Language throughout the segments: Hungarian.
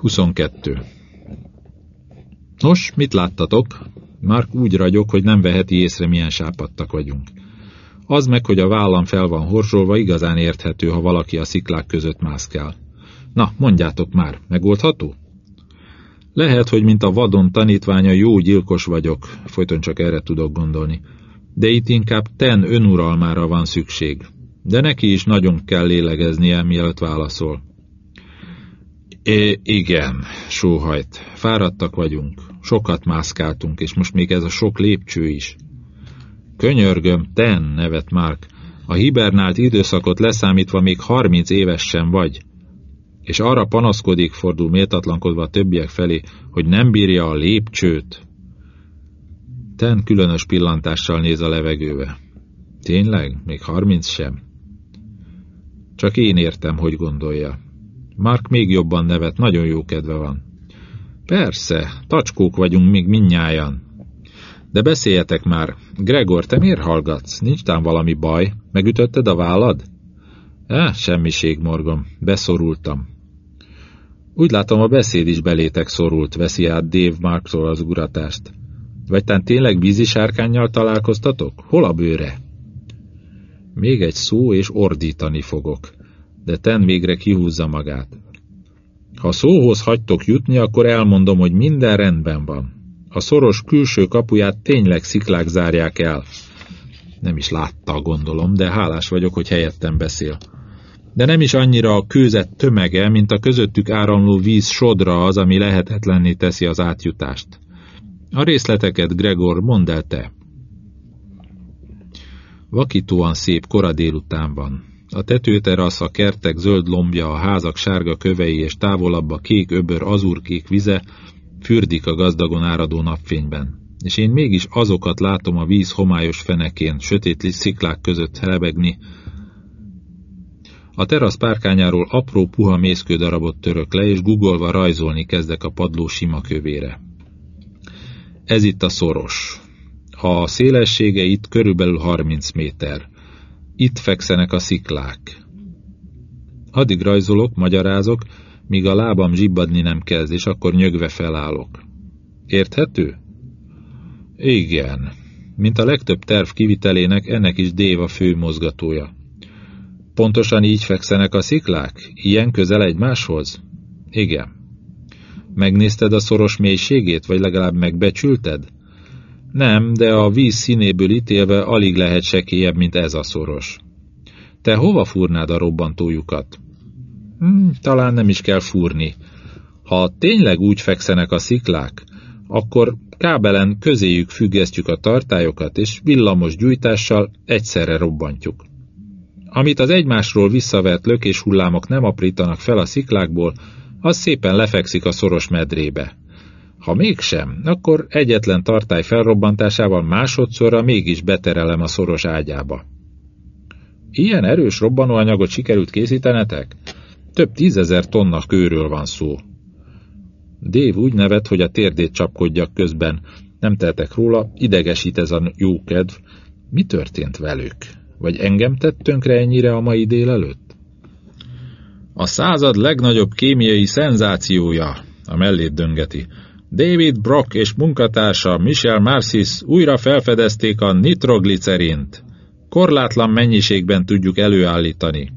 22. Nos, mit láttatok? Mark úgy ragyog, hogy nem veheti észre, milyen sápadtak vagyunk. Az meg, hogy a vállam fel van horzsolva, igazán érthető, ha valaki a sziklák között mászkál. Na, mondjátok már, megoldható? Lehet, hogy mint a vadon tanítványa jó gyilkos vagyok, folyton csak erre tudok gondolni. De itt inkább ten önuralmára van szükség. De neki is nagyon kell lélegeznie, mielőtt válaszol. É, igen, sóhajt. Fáradtak vagyunk. Sokat mászkáltunk, és most még ez a sok lépcső is. Könyörgöm, ten, nevet Mark. A hibernált időszakot leszámítva még harminc éves sem vagy. És arra panaszkodik, fordul méltatlankodva a többiek felé, hogy nem bírja a lépcsőt. Ten különös pillantással néz a levegőbe. Tényleg? Még harminc sem? Csak én értem, hogy gondolja. Mark még jobban nevet, nagyon jó kedve van. Persze, tacskók vagyunk még minnyájan. De beszéljetek már. Gregor, te miért hallgatsz? Nincs tám valami baj? Megütötted a vállad? Eh, semmiség, morgom. Beszorultam. Úgy látom, a beszéd is belétek szorult, veszi át Dave Marktól az uratást. Vagy tán tényleg vízisárkányjal találkoztatok? Hol a bőre? Még egy szó, és ordítani fogok de ten végre kihúzza magát. Ha szóhoz hagytok jutni, akkor elmondom, hogy minden rendben van. A szoros külső kapuját tényleg sziklák zárják el. Nem is látta, gondolom, de hálás vagyok, hogy helyettem beszél. De nem is annyira a kőzet tömege, mint a közöttük áramló víz sodra az, ami lehetetlenné teszi az átjutást. A részleteket, Gregor, mondd el te. Vakítóan szép kora délután van. A tetőterasz, a kertek zöld lombja, a házak sárga kövei és távolabb a kék öbör azurkék vize fürdik a gazdagon áradó napfényben. És én mégis azokat látom a víz homályos fenekén, sötét sziklák között lebegni. A terasz párkányáról apró puha mészkődarabot török le, és guggolva rajzolni kezdek a padló sima kövére. Ez itt a szoros. A szélessége itt körülbelül 30 méter. Itt fekszenek a sziklák. Addig rajzolok, magyarázok, míg a lábam zsibbadni nem kezd, és akkor nyögve felállok. Érthető? Igen. Mint a legtöbb terv kivitelének, ennek is Déva fő mozgatója. Pontosan így fekszenek a sziklák? Ilyen közel egymáshoz? Igen. Megnézted a szoros mélységét, vagy legalább megbecsülted? Nem, de a víz színéből ítélve alig lehet sekélyebb, mint ez a szoros. Te hova fúrnád a robbantójukat? Hmm, talán nem is kell fúrni. Ha tényleg úgy fekszenek a sziklák, akkor kábelen közéjük függesztjük a tartályokat, és villamos gyújtással egyszerre robbantjuk. Amit az egymásról visszavert lökés hullámok nem aprítanak fel a sziklákból, az szépen lefekszik a szoros medrébe. Ha mégsem, akkor egyetlen tartály felrobbantásával másodszorra mégis beterelem a szoros ágyába. Ilyen erős robbanóanyagot sikerült készítenetek? Több tízezer tonna kőről van szó. Dév úgy nevet, hogy a térdét csapkodjak közben. Nem teltek róla, idegesít ez a jókedv. Mi történt velük? Vagy engem tett tönkre ennyire a mai délelőtt? A század legnagyobb kémiai szenzációja, a mellét döngeti. David Brock és munkatársa Michel Marcis újra felfedezték a nitroglicerint. Korlátlan mennyiségben tudjuk előállítani.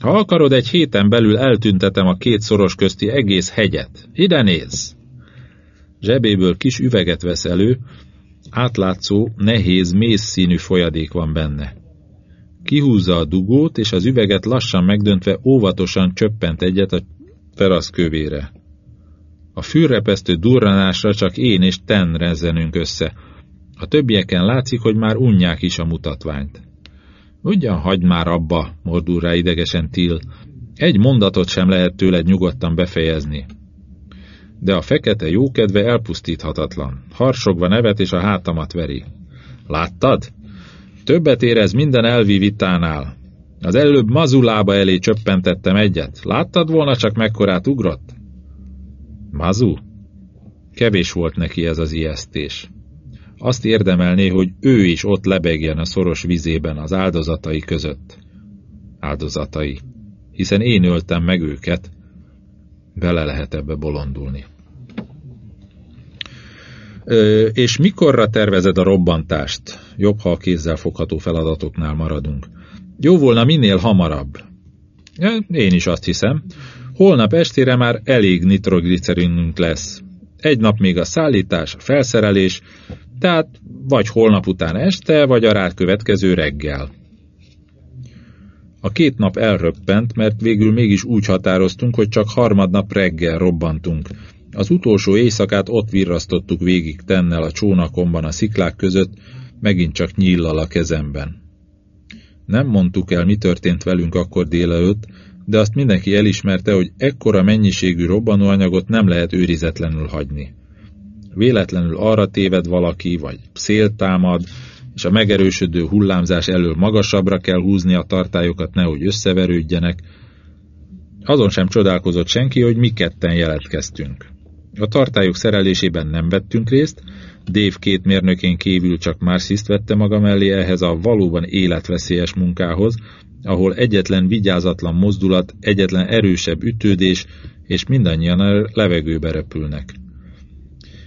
Ha akarod, egy héten belül eltüntetem a két szoros közti egész hegyet. Ide néz! Zsebéből kis üveget vesz elő, átlátszó, nehéz, mész színű folyadék van benne. Kihúzza a dugót, és az üveget lassan megdöntve óvatosan csöppent egyet a terasz kövére. A fűrepesztő durranásra csak én és ten rezzenünk össze. A többieken látszik, hogy már unják is a mutatványt. Ugyan hagyd már abba, mordul rá idegesen Till. Egy mondatot sem lehet tőled nyugodtan befejezni. De a fekete jókedve elpusztíthatatlan. Harsogva nevet és a hátamat veri. Láttad? Többet érez minden elvi vitánál. Az előbb mazulába elé csöppentettem egyet. Láttad volna csak mekkorát ugrott? Mazu? Kevés volt neki ez az ijesztés. Azt érdemelné, hogy ő is ott lebegjen a szoros vizében az áldozatai között. Áldozatai. Hiszen én öltem meg őket. Bele lehet ebbe bolondulni. Ö, és mikorra tervezed a robbantást? Jobb, ha a kézzel fogható feladatoknál maradunk. Jó volna minél hamarabb. Én is azt hiszem. Holnap estére már elég nitroglicerinünk lesz. Egy nap még a szállítás, a felszerelés, tehát vagy holnap után este, vagy a rád következő reggel. A két nap elröppent, mert végül mégis úgy határoztunk, hogy csak harmadnap reggel robbantunk. Az utolsó éjszakát ott virrasztottuk végig tennel a csónakomban a sziklák között, megint csak nyíllal a kezemben. Nem mondtuk el, mi történt velünk akkor délelőtt, de azt mindenki elismerte, hogy ekkora mennyiségű robbanóanyagot nem lehet őrizetlenül hagyni. Véletlenül arra téved valaki, vagy szél támad, és a megerősödő hullámzás elől magasabbra kell húzni a tartályokat, nehogy összeverődjenek. Azon sem csodálkozott senki, hogy mi ketten jeletkeztünk. A tartályok szerelésében nem vettünk részt, Dave két mérnökén kívül csak Marciszt vette maga mellé ehhez a valóban életveszélyes munkához, ahol egyetlen vigyázatlan mozdulat, egyetlen erősebb ütődés, és mindannyian a levegőbe repülnek.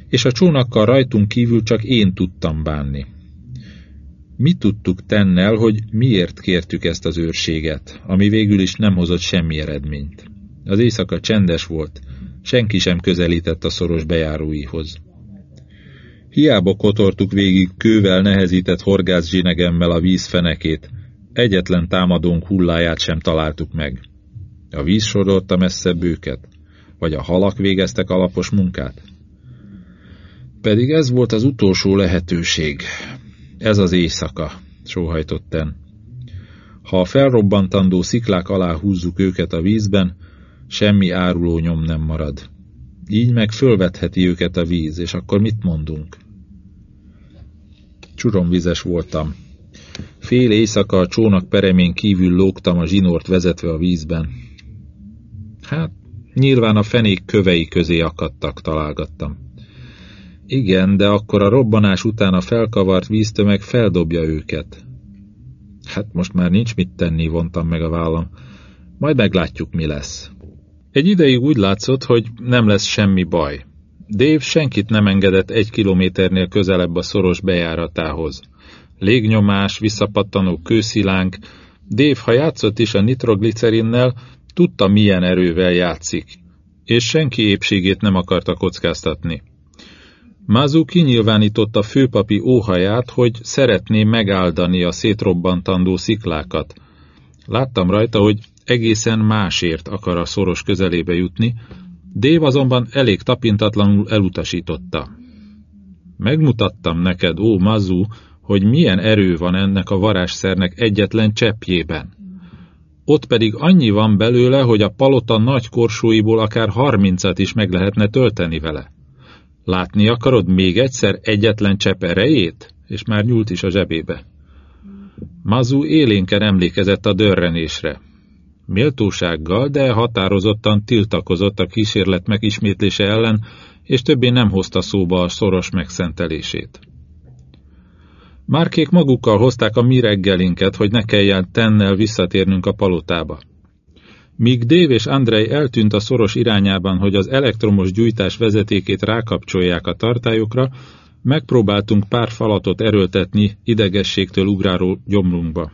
És a csónakkal rajtunk kívül csak én tudtam bánni. Mi tudtuk tennel, hogy miért kértük ezt az őrséget, ami végül is nem hozott semmi eredményt. Az éjszaka csendes volt, senki sem közelített a szoros bejáróihoz. Hiába kotortuk végig kővel nehezített horgászzsinegemmel a víz fenekét, egyetlen támadónk hulláját sem találtuk meg. A víz sodorta messzebb őket, vagy a halak végeztek alapos munkát. Pedig ez volt az utolsó lehetőség. Ez az éjszaka, sóhajtotten. Ha a felrobbantandó sziklák alá húzzuk őket a vízben, semmi áruló nyom nem marad. Így meg fölvetheti őket a víz, és akkor mit mondunk? Csuromvizes voltam. Fél éjszaka a csónak peremén kívül lógtam a zsinort vezetve a vízben. Hát, nyilván a fenék kövei közé akadtak, találgattam. Igen, de akkor a robbanás után a felkavart víztömeg feldobja őket. Hát most már nincs mit tenni, vontam meg a vállam. Majd meglátjuk, mi lesz. Egy ideig úgy látszott, hogy nem lesz semmi baj. Dave senkit nem engedett egy kilométernél közelebb a szoros bejáratához. Légnyomás, visszapattanó kőszilánk, Dave, ha játszott is a nitroglicerinnel, tudta milyen erővel játszik, és senki épségét nem akarta kockáztatni. Mazu kinyilvánította főpapi óhaját, hogy szeretné megáldani a szétrobbantandó sziklákat. Láttam rajta, hogy egészen másért akar a szoros közelébe jutni, Dév azonban elég tapintatlanul elutasította. Megmutattam neked, ó Mazu, hogy milyen erő van ennek a varázsszernek egyetlen cseppjében. Ott pedig annyi van belőle, hogy a palota nagy korsóiból akár harmincat is meg lehetne tölteni vele. Látni akarod még egyszer egyetlen csepp erejét? És már nyúlt is a zsebébe. Mazu élénken emlékezett a dörrenésre. Méltósággal, de határozottan tiltakozott a kísérlet megismétlése ellen, és többé nem hozta szóba a szoros megszentelését. Márkék magukkal hozták a mi reggelinket, hogy ne kelljen tennel visszatérnünk a palotába. Míg Dave és Andrei eltűnt a szoros irányában, hogy az elektromos gyújtás vezetékét rákapcsolják a tartályokra, megpróbáltunk pár falatot erőltetni idegességtől ugráló gyomrunkba.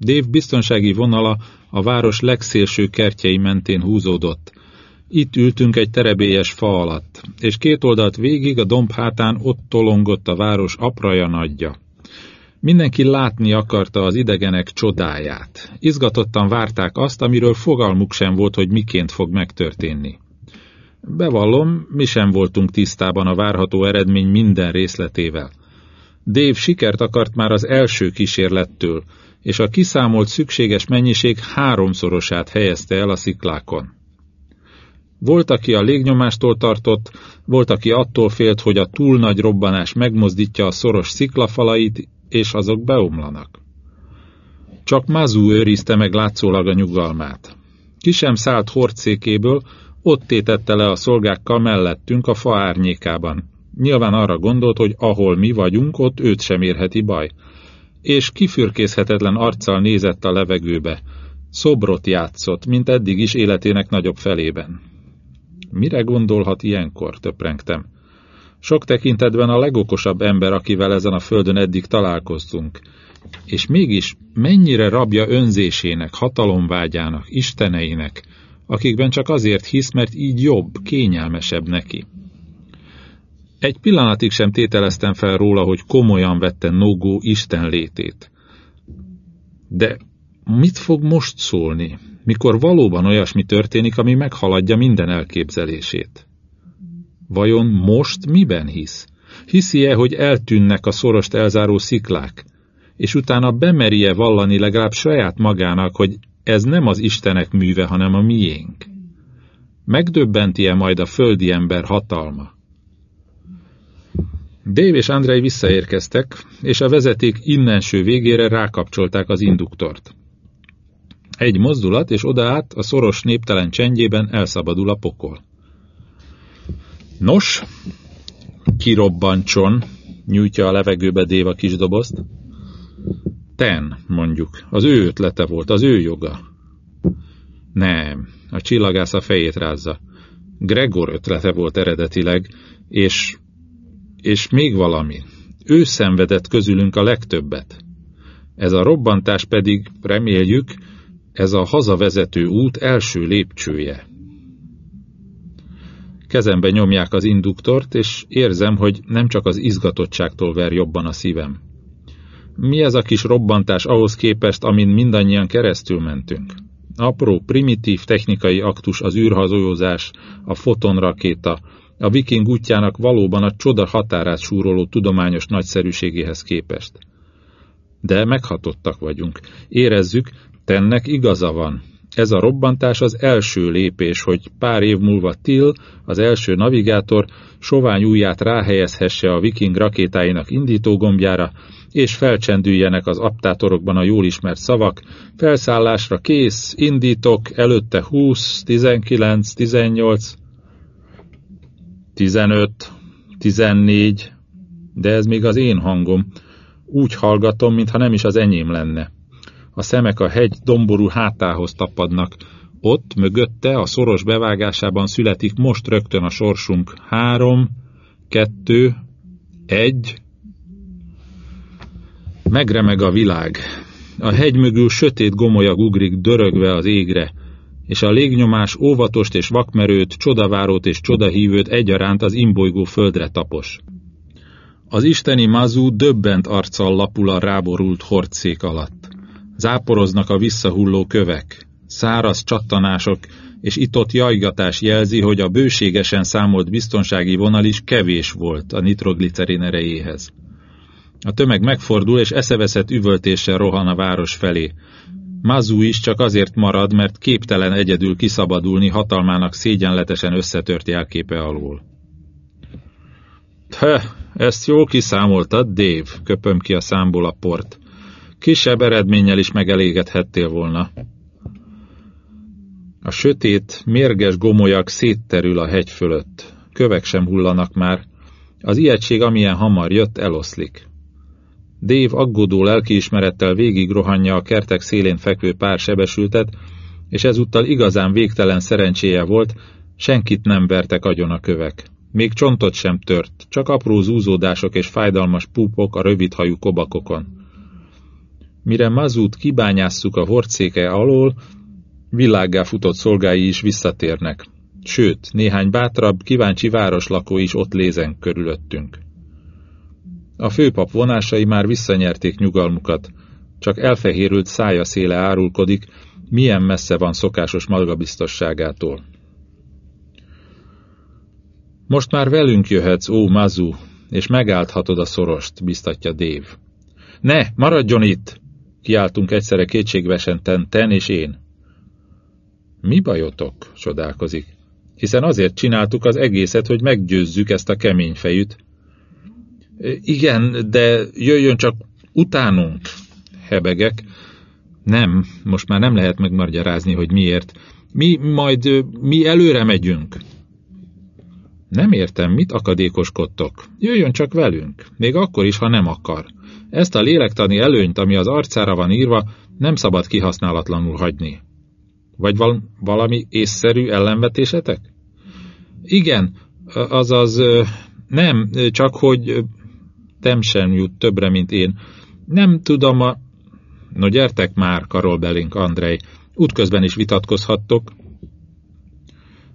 Dave biztonsági vonala a város legszélső kertjei mentén húzódott. Itt ültünk egy terebélyes fa alatt, és két oldalt végig a domb hátán ott tolongott a város apraja nagyja. Mindenki látni akarta az idegenek csodáját. Izgatottan várták azt, amiről fogalmuk sem volt, hogy miként fog megtörténni. Bevallom, mi sem voltunk tisztában a várható eredmény minden részletével. Dave sikert akart már az első kísérlettől, és a kiszámolt szükséges mennyiség háromszorosát helyezte el a sziklákon. Volt, aki a légnyomástól tartott, volt, aki attól félt, hogy a túl nagy robbanás megmozdítja a szoros sziklafalait, és azok beomlanak. Csak Mazú őrizte meg látszólag a nyugalmát. Ki sem szállt hordszékéből, ott tétette le a szolgákkal mellettünk a fa árnyékában. Nyilván arra gondolt, hogy ahol mi vagyunk, ott őt sem érheti baj. És kifürkészhetetlen arccal nézett a levegőbe. Szobrot játszott, mint eddig is életének nagyobb felében. Mire gondolhat ilyenkor, töprengtem. Sok tekintetben a legokosabb ember, akivel ezen a földön eddig találkoztunk. És mégis mennyire rabja önzésének, hatalomvágyának, isteneinek, akikben csak azért hisz, mert így jobb, kényelmesebb neki. Egy pillanatig sem tételeztem fel róla, hogy komolyan vette Nogó Isten létét. De mit fog most szólni, mikor valóban olyasmi történik, ami meghaladja minden elképzelését? Vajon most miben hisz? Hiszi-e, hogy eltűnnek a szorost elzáró sziklák, és utána bemerje vallani legalább saját magának, hogy ez nem az Istenek műve, hanem a miénk? Megdöbbenti-e majd a földi ember hatalma? Dave és Andrei visszaérkeztek, és a vezeték innenső végére rákapcsolták az induktort. Egy mozdulat, és odaát a szoros néptelen csendjében elszabadul a pokol. Nos, kirobbancson, nyújtja a levegőbe Déva kis dobozt. Ten, mondjuk, az ő ötlete volt, az ő joga. Nem, a csillagász a fejét rázza. Gregor ötlete volt eredetileg, és és még valami. Ő szenvedett közülünk a legtöbbet. Ez a robbantás pedig, reméljük, ez a hazavezető út első lépcsője. Kezembe nyomják az induktort, és érzem, hogy nem csak az izgatottságtól ver jobban a szívem. Mi ez a kis robbantás ahhoz képest, amin mindannyian keresztül mentünk? Apró, primitív technikai aktus az űrhajózás, a fotonrakéta, a viking útjának valóban a csoda határát súroló tudományos nagyszerűségéhez képest. De meghatottak vagyunk. Érezzük, tennek igaza van. Ez a robbantás az első lépés, hogy pár év múlva Till, az első navigátor, sovány ujját ráhelyezhesse a viking rakétáinak indítógombjára, és felcsendüljenek az aptátorokban a jól ismert szavak, felszállásra kész, indítok, előtte 20, 19, 18, 15, 14, de ez még az én hangom. Úgy hallgatom, mintha nem is az enyém lenne. A szemek a hegy domború hátához tapadnak. Ott, mögötte, a szoros bevágásában születik most rögtön a sorsunk. Három, kettő, egy. Megremeg a világ. A hegy mögül sötét gomolyag ugrik dörögve az égre és a légnyomás óvatost és vakmerőt, csodavárót és csodahívőt egyaránt az imbolygó földre tapos. Az isteni mazú döbbent arccal lapul a ráborult hordszék alatt. Záporoznak a visszahulló kövek, száraz csattanások és itott jajgatás jelzi, hogy a bőségesen számolt biztonsági vonal is kevés volt a nitroglicerin erejéhez. A tömeg megfordul, és eszeveszett üvöltéssel rohan a város felé. Mazu is csak azért marad, mert képtelen egyedül kiszabadulni hatalmának szégyenletesen összetört jelképe alól. Te, ezt jól kiszámoltad, Dave, köpöm ki a számból a port. Kisebb eredménnyel is megelégedhettél volna. A sötét, mérges gomolyak szétterül a hegy fölött. Kövek sem hullanak már. Az ijegység, amilyen hamar jött, eloszlik. Dave aggódó lelkiismerettel végig rohanja a kertek szélén fekvő pár sebesültet, és ezúttal igazán végtelen szerencséje volt, senkit nem vertek agyon a kövek. Még csontot sem tört, csak apró zúzódások és fájdalmas púpok a rövidhajú kobakokon. Mire Mazút kibányásszuk a hordszéke alól, világgá futott szolgái is visszatérnek. Sőt, néhány bátrabb, kíváncsi városlakó is ott lézen körülöttünk. A főpap vonásai már visszanyerték nyugalmukat, csak elfehérült szája széle árulkodik, milyen messze van szokásos magabiztosságától. Most már velünk jöhetsz, ó Mazu, és megállthatod a szorost, biztatja Dév. Ne, maradjon itt! Kiáltunk egyszerre kétségvesen ten, ten és én. Mi bajotok? csodálkozik. Hiszen azért csináltuk az egészet, hogy meggyőzzük ezt a kemény fejűt, igen, de jöjjön csak utánunk, hebegek. Nem, most már nem lehet megmagyarázni, hogy miért. Mi majd, mi előre megyünk. Nem értem, mit akadékoskodtok. Jöjjön csak velünk, még akkor is, ha nem akar. Ezt a lélektani előnyt, ami az arcára van írva, nem szabad kihasználatlanul hagyni. Vagy val valami észszerű ellenvetésetek? Igen, azaz nem, csak hogy tem sem jut többre, mint én. Nem tudom a... No gyertek már, karol belénk Andrej, útközben is vitatkozhattok.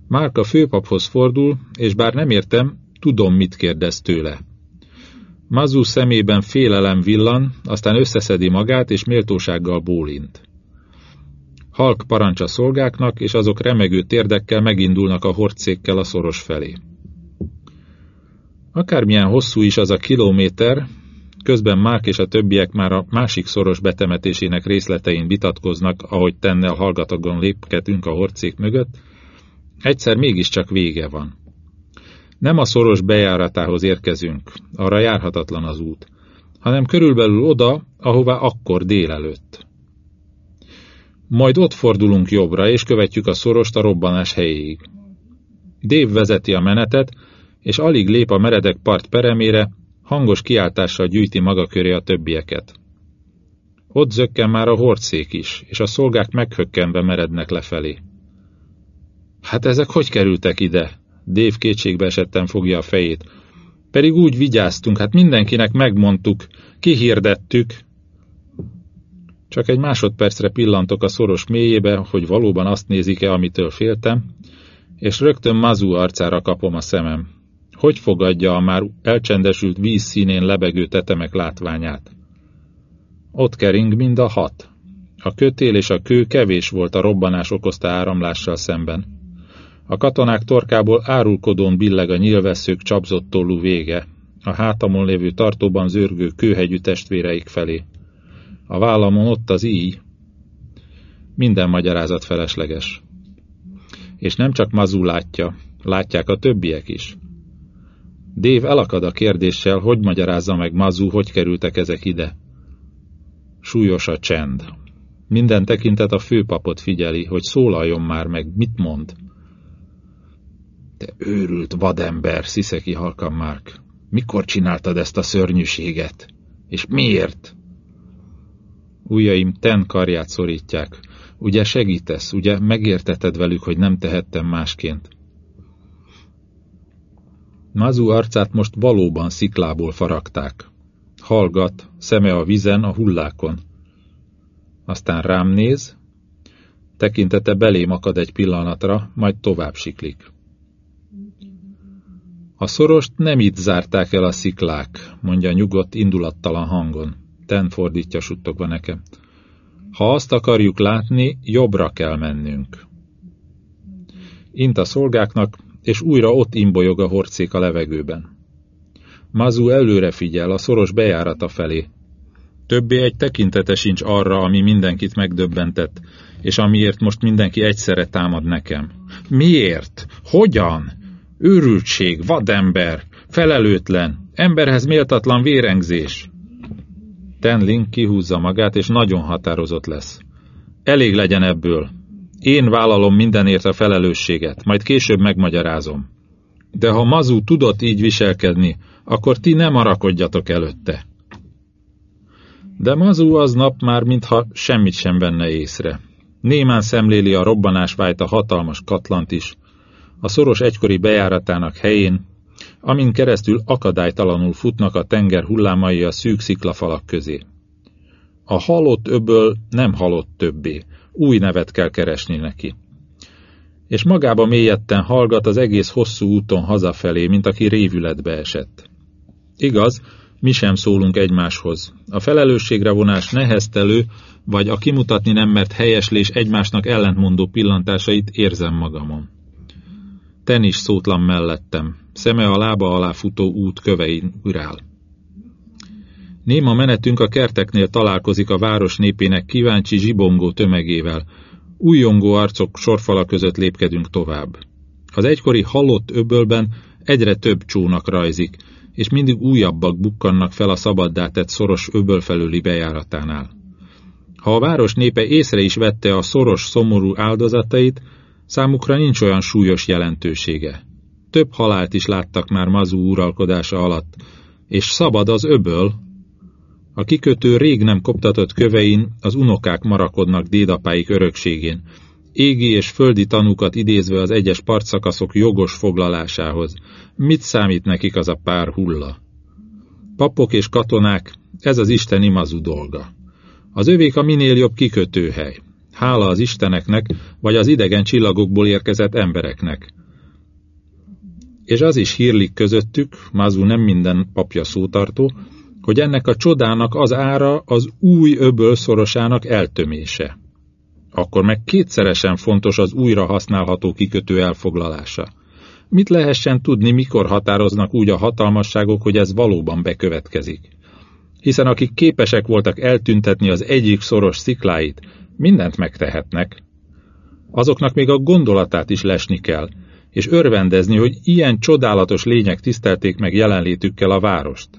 Márk a főpaphoz fordul, és bár nem értem, tudom, mit kérdez tőle. Mazu szemében félelem villan, aztán összeszedi magát, és méltósággal bólint. Halk parancs a szolgáknak, és azok remegő térdekkel megindulnak a horcékkel a szoros felé. Akármilyen hosszú is az a kilométer, közben Mák és a többiek már a másik szoros betemetésének részletein vitatkoznak, ahogy tennel hallgatagon lépkedünk a horcék mögött, egyszer mégiscsak vége van. Nem a szoros bejáratához érkezünk, arra járhatatlan az út, hanem körülbelül oda, ahová akkor délelőtt. Majd ott fordulunk jobbra, és követjük a szorost a robbanás helyéig. Dév vezeti a menetet, és alig lép a meredek part peremére, hangos kiáltással gyűjti maga köré a többieket. Ott zökken már a hordszék is, és a szolgák meghökkenve merednek lefelé. Hát ezek hogy kerültek ide? Dév kétségbe esetten fogja a fejét. Pedig úgy vigyáztunk, hát mindenkinek megmondtuk, kihirdettük. Csak egy másodpercre pillantok a szoros mélyébe, hogy valóban azt nézik-e, amitől féltem, és rögtön Mazu arcára kapom a szemem. Hogy fogadja a már elcsendesült víz színén lebegő tetemek látványát? Ott kering mind a hat. A kötél és a kő kevés volt a robbanás okozta áramlással szemben. A katonák torkából árulkodón billeg a nyilvesszők csapzott tollú vége, a hátamon lévő tartóban zörgő kőhegyű testvéreik felé. A vállamon ott az íj. Minden magyarázat felesleges. És nem csak Mazú látja, látják a többiek is. Dév elakad a kérdéssel, hogy magyarázza meg Mazú, hogy kerültek ezek ide. Súlyos a csend. Minden tekintet a főpapot figyeli, hogy szólaljon már meg, mit mond. Te őrült vadember, sziszeki halkan Mark. Mikor csináltad ezt a szörnyűséget? És miért? Ujjaim ten karját szorítják. Ugye segítesz, ugye megérteted velük, hogy nem tehettem másként. Mazu arcát most valóban sziklából faragták. Hallgat, szeme a vizen, a hullákon. Aztán rám néz, tekintete belém akad egy pillanatra, majd tovább siklik. A szorost nem itt zárták el a sziklák, mondja nyugodt, indulattalan hangon. Ten fordítja suttogva nekem. Ha azt akarjuk látni, jobbra kell mennünk. Int a szolgáknak, és újra ott imbolyog a horcék a levegőben. Mazu előre figyel, a szoros bejárata felé. Többé egy tekintete sincs arra, ami mindenkit megdöbbentett, és amiért most mindenki egyszerre támad nekem. Miért? Hogyan? Őrültség, vadember, felelőtlen, emberhez méltatlan vérengzés. Tenling kihúzza magát, és nagyon határozott lesz. Elég legyen ebből. Én vállalom mindenért a felelősséget, majd később megmagyarázom. De ha Mazú tudott így viselkedni, akkor ti nem arakodjatok előtte. De Mazú aznap már mintha semmit sem venne észre. Némán szemléli a robbanásvájt a hatalmas katlant is, a szoros egykori bejáratának helyén, amin keresztül akadálytalanul futnak a tenger hullámai a szűk sziklafalak közé. A halott öböl nem halott többé, új nevet kell keresni neki. És magába mélyedten hallgat az egész hosszú úton hazafelé, mint aki révületbe esett. Igaz, mi sem szólunk egymáshoz. A felelősségre vonás neheztelő, vagy a kimutatni nem mert helyeslés egymásnak ellentmondó pillantásait érzem magamon. Ten is szótlan mellettem, szeme a lába alá futó út kövein urál. Néma menetünk a kerteknél találkozik a város népének kíváncsi zsibongó tömegével. Újongó arcok sorfala között lépkedünk tovább. Az egykori halott öbölben egyre több csónak rajzik, és mindig újabbak bukkannak fel a szabaddá tett szoros öböl felüli bejáratánál. Ha a város népe észre is vette a szoros, szomorú áldozatait, Számukra nincs olyan súlyos jelentősége. Több halált is láttak már Mazú uralkodása alatt, és szabad az öböl. A kikötő rég nem koptatott kövein az unokák marakodnak dédapáik örökségén. égi és földi tanúkat idézve az egyes partszakaszok jogos foglalásához. Mit számít nekik az a pár hulla? Papok és katonák, ez az isteni mazu dolga. Az övék a minél jobb kikötőhely. Hála az isteneknek, vagy az idegen csillagokból érkezett embereknek. És az is hírlik közöttük, Mazu nem minden papja szótartó, hogy ennek a csodának az ára az új öböl szorosának eltömése. Akkor meg kétszeresen fontos az újra használható kikötő elfoglalása. Mit lehessen tudni, mikor határoznak úgy a hatalmasságok, hogy ez valóban bekövetkezik? Hiszen akik képesek voltak eltüntetni az egyik szoros szikláit, mindent megtehetnek. Azoknak még a gondolatát is lesni kell, és örvendezni, hogy ilyen csodálatos lények tisztelték meg jelenlétükkel a várost.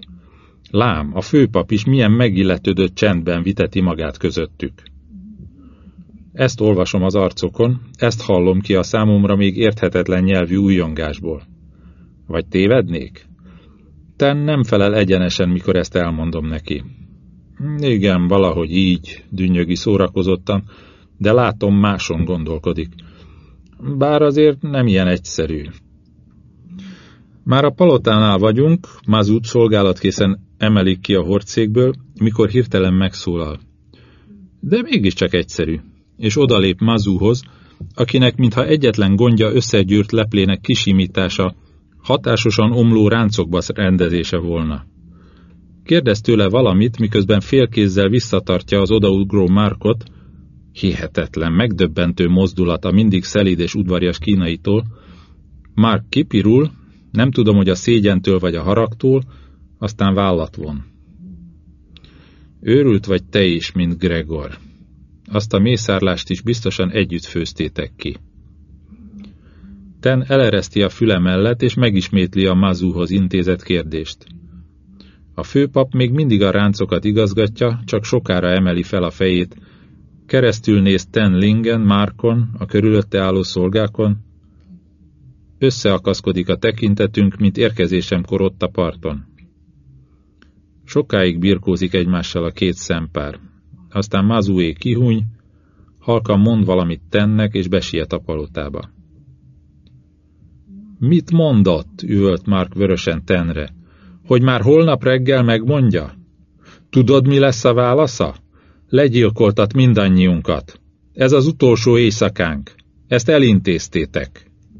Lám, a főpap is milyen megilletődött csendben viteti magát közöttük. Ezt olvasom az arcokon, ezt hallom ki a számomra még érthetetlen nyelvű újongásból. Vagy tévednék? Ten nem felel egyenesen, mikor ezt elmondom neki. Igen, valahogy így, dünnyögi szórakozottan, de látom, máson gondolkodik. Bár azért nem ilyen egyszerű. Már a palotánál vagyunk, Mazut szolgálatkészen emelik ki a hordszékből, mikor hirtelen megszólal. De mégiscsak egyszerű, és odalép Mazuhoz, akinek mintha egyetlen gondja összegyűrt leplének kisimítása, hatásosan omló ráncokba rendezése volna. Kérdez tőle valamit, miközben félkézzel visszatartja az odaugró Márkot, hihetetlen, megdöbbentő mozdulat a mindig szelíd és udvarias kínaitól. Mark kipirul, nem tudom, hogy a szégyentől vagy a haragtól, aztán vállat von. Őrült vagy te is, mint Gregor. Azt a mészárlást is biztosan együtt főztétek ki. Ten elereszti a füle mellett, és megismétli a Mazuhoz intézett kérdést. A főpap még mindig a ráncokat igazgatja, csak sokára emeli fel a fejét. Keresztül néz Ten Lingen, Márkon, a körülötte álló szolgákon. Összeakaszkodik a tekintetünk, mint érkezésemkor ott a parton. Sokáig birkózik egymással a két szempár. Aztán Mazué kihúny, halkan mond valamit tennek, és besiet a palotába. Mit mondott? üvölt Mark vörösen tenre. Hogy már holnap reggel megmondja? Tudod, mi lesz a válasza? Legyilkoltat mindannyiunkat. Ez az utolsó éjszakánk. Ezt elintéztétek.